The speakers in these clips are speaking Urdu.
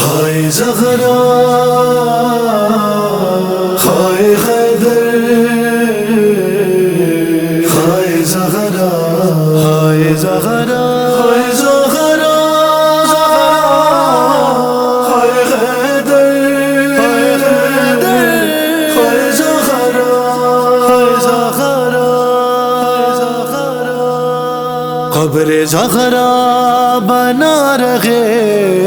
ہائے زہرا ہائے حیدر ہائے زہرا ہائے زہرا ہائے زہرا ہائے حیدر ہائے حیدر ہائے زہرا ہائے قبر زہرا بنا رہے۔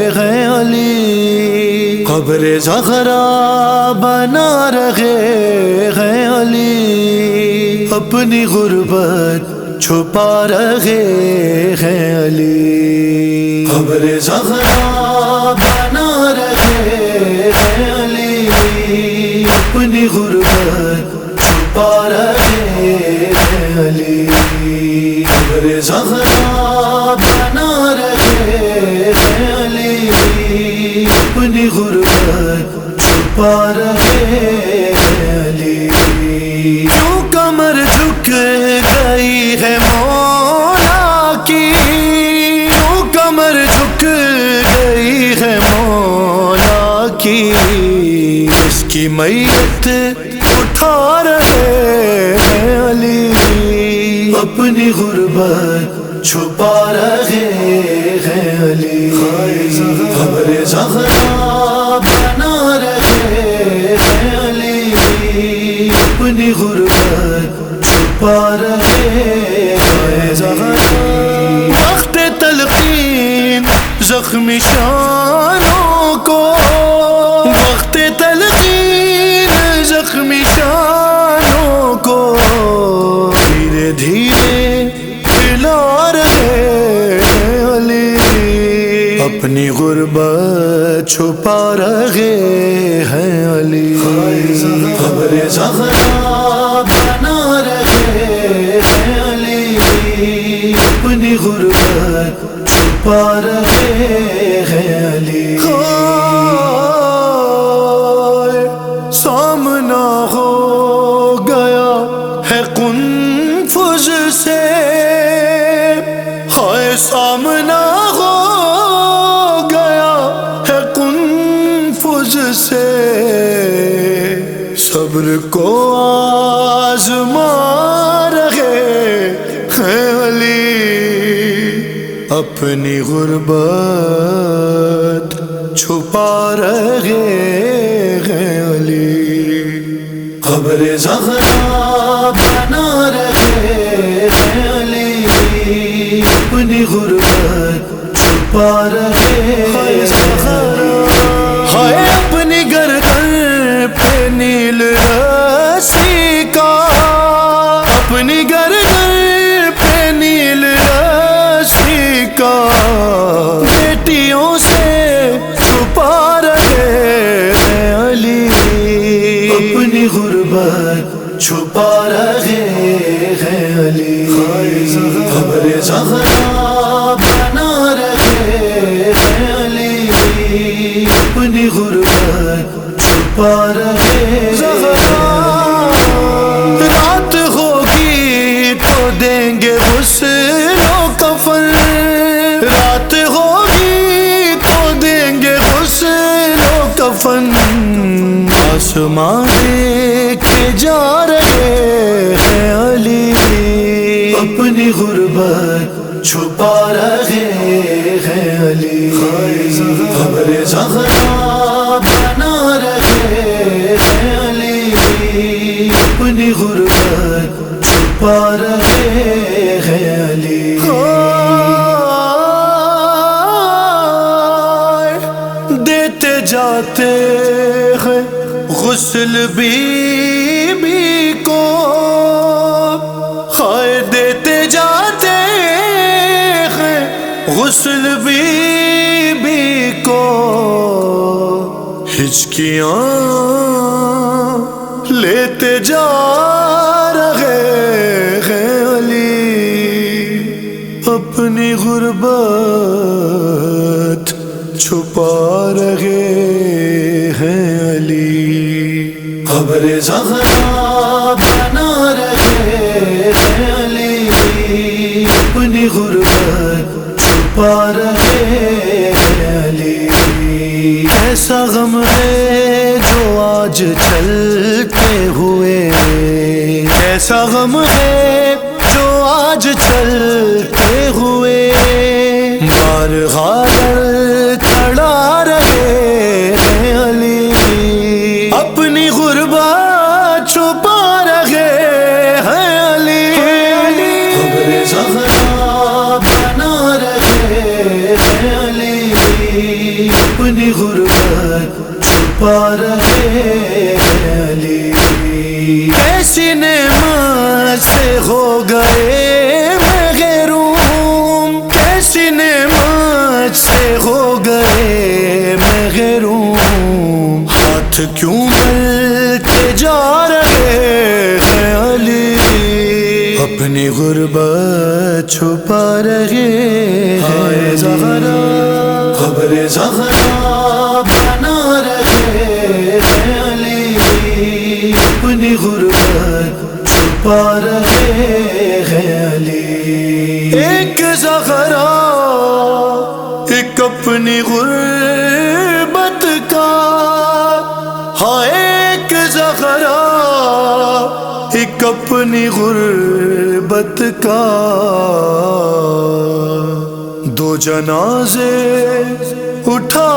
قبر زہرا بنا رہے ہیں علی۔ اپنی غربت چھپا رہے ہیں علی۔ قبر زہرا بنا رہے ہیں علی۔ اپنی غربت چھپا رہے ہیں علی۔ قبر زہرا اپنی غربت چھپا رہے علی۔ کیوں کمر جھک گئی ہے مولا کی۔ کیوں کمر جھک گئی ہے مولا کی۔ اس کی میت اٹھا رہے علی۔ اپنی غربت چھپا رہے علی خبر زہرا بنا رہے ہیں علی اپنی غربت چھپا رہے ہیں زہرا وقت تلقین زخمی شانوں کو اپنی غربت چھپا رہے ہیں علی۔ خبر زہرا بنا رہے ہیں علی۔ اپنی غربت چھپا رہے ہیں علی۔ اپنی غربت چھپا رہے ہیں علی۔ قبر زہرا بنا رہے ہیں علی۔ اپنی غربت چھپا رہے ہائے اپنی گردن پہ نیل رسی۔ زہرا بنا رہے علی اپنی غربت چھپا رہے رات ہوگی تو دیں گے غسل و کفن۔ رات ہوگی تو دیں گے غسل و کفن آسمان دیکھ کے جا رہے ہیں علی۔ اپنی غربت چھپا رہے ہیں علی۔ خبر زہرا بنا رہے ہیں علی۔ اپنی غربت چھپا رہے ہیں علی۔ دیتے جاتے ہیں، غسل بی بی بی کو ہچکیاں لیتے جا رہے ہیں علی اپنی غربت چھپا رہے ہیں علی خبر زہرا رہے علی۔ ایسا غم ہے جو آج چلتے ہوئے۔ ایسا غم ہے جو آج چلتے ہوئے۔ بار غالر کھڑا علی اپنی غربت چھپا رہے علی۔ ایسی نعمت سے ہو گئے محروم ایسی نعمت سے ہو گئے محروم ہاتھ کیوں مل کے جا رہے ہیں علی؟ اپنی غربت چھپا رہے ہیں زہرا بنا رہے علی۔ اپنی غربت چھپا رہے ہیں علی۔ ایک زہرا ایک اپنی غربت کا۔ ہاں ایک زہرا ایک اپنی غربت کا۔ دو جنازے اٹھا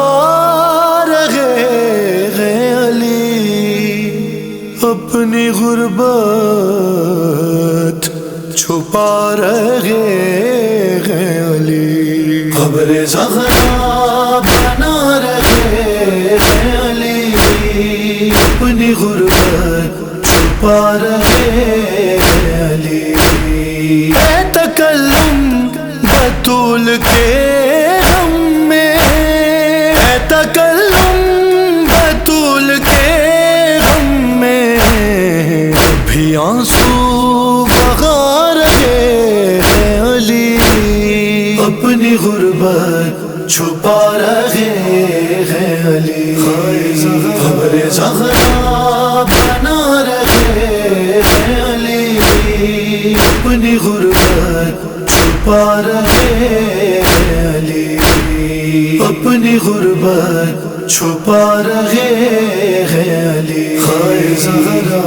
رہے ہیں علی اپنی غربت چھپا رہے ہیں علی خبر زہرا بنا رہے ہیں علی اپنی غربت چھپا رہے ہیں علی اے تکلم بطول کے غم میں اے تکلم بطول کے غم میں بھی آنسو بغا رہے ہیں علی اپنی غربت چھپا رہے ہیں علی خبر زہرا بنا رہے ہیں علی اپنی غربت رہے علی اپنی غربت چھپا رہے علی۔ خائے زہرا